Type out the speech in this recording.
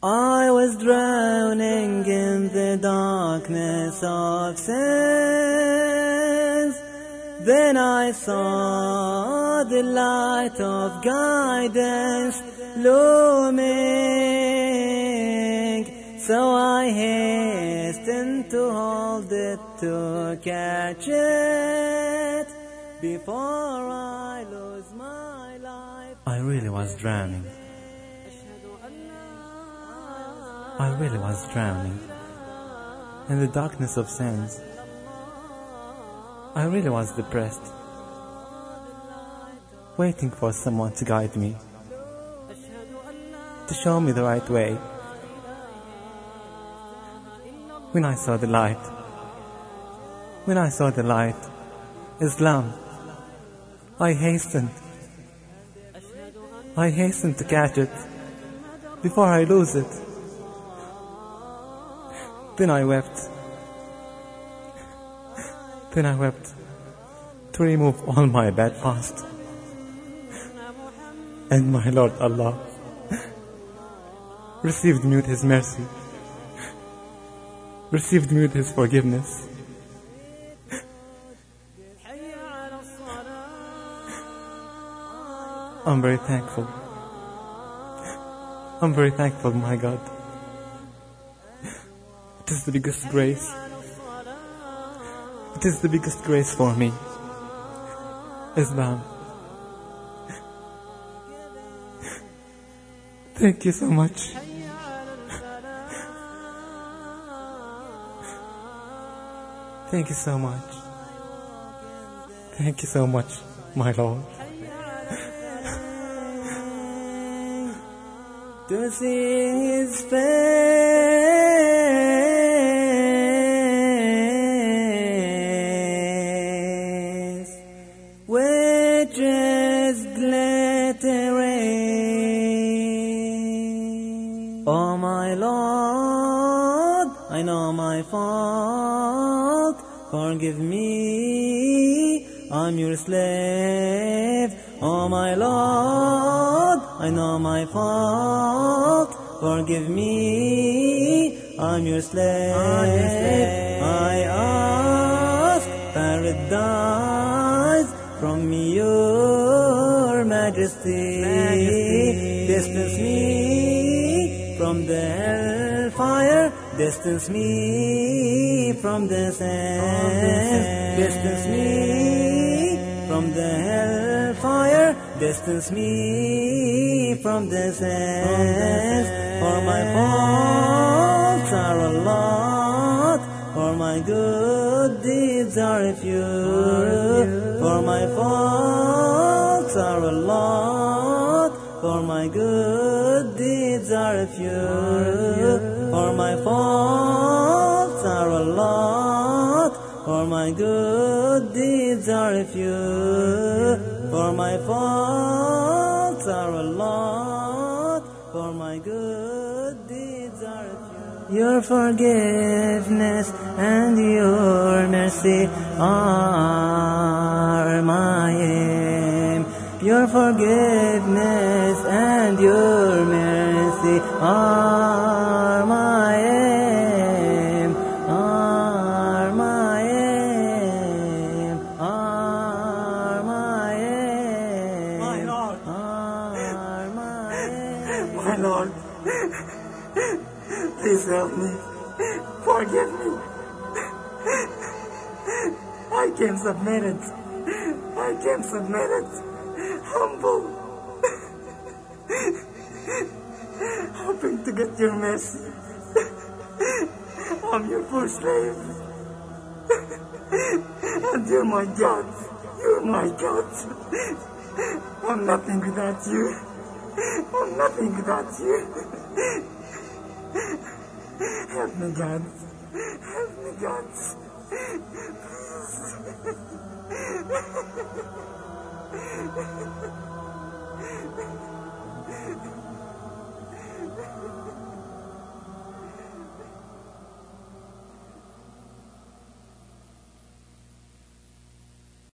I was drowning in the darkness of sins. Then I saw the light of guidance looming. So I hastened to hold it to catch it before I lose my life. I really was drowning. I really was drowning in the darkness of sins. I really was depressed, waiting for someone to guide me, to show me the right way. When I saw the light, when I saw the light, Islam, I hastened. I hastened to catch it before I lose it. Then I wept. Then I wept to remove all my bad past. And my Lord Allah received me with His mercy, received me with His forgiveness. I'm very thankful. I'm very thankful, my God. It is the biggest grace. It is the biggest grace for me. Islam. Thank you so much. Thank you so much. Thank you so much, my Lord. to see his face, which is glittering. Oh my Lord, I know my fault. Forgive me, I'm your slave. Oh my Lord, I know my fault. Forgive me, I'm your slave. I ask paradise from your majesty. Distance me from the hellfire. Distance me from the sand. Distance me from the hellfire. Distance me from the sand. For my faults are a lot. For my good deeds are few. For my faults are a lot. For my good deeds are few. For my faults are a lot. For my good deeds are few. For my faults are a lot. For my good Your forgiveness and your mercy are my aim. Your forgiveness and your mercy are my aim. Are my aim. Are my aim. My Lord. Are my aim. My Lord, please help me. Forgive me. I came submitted. I came submitted. Humble. Hoping to get your mercy. I'm your poor slave. And you're my God. You're my God. I'm nothing without you. I'm nothing without you. Help me, God. Help me, God. Please.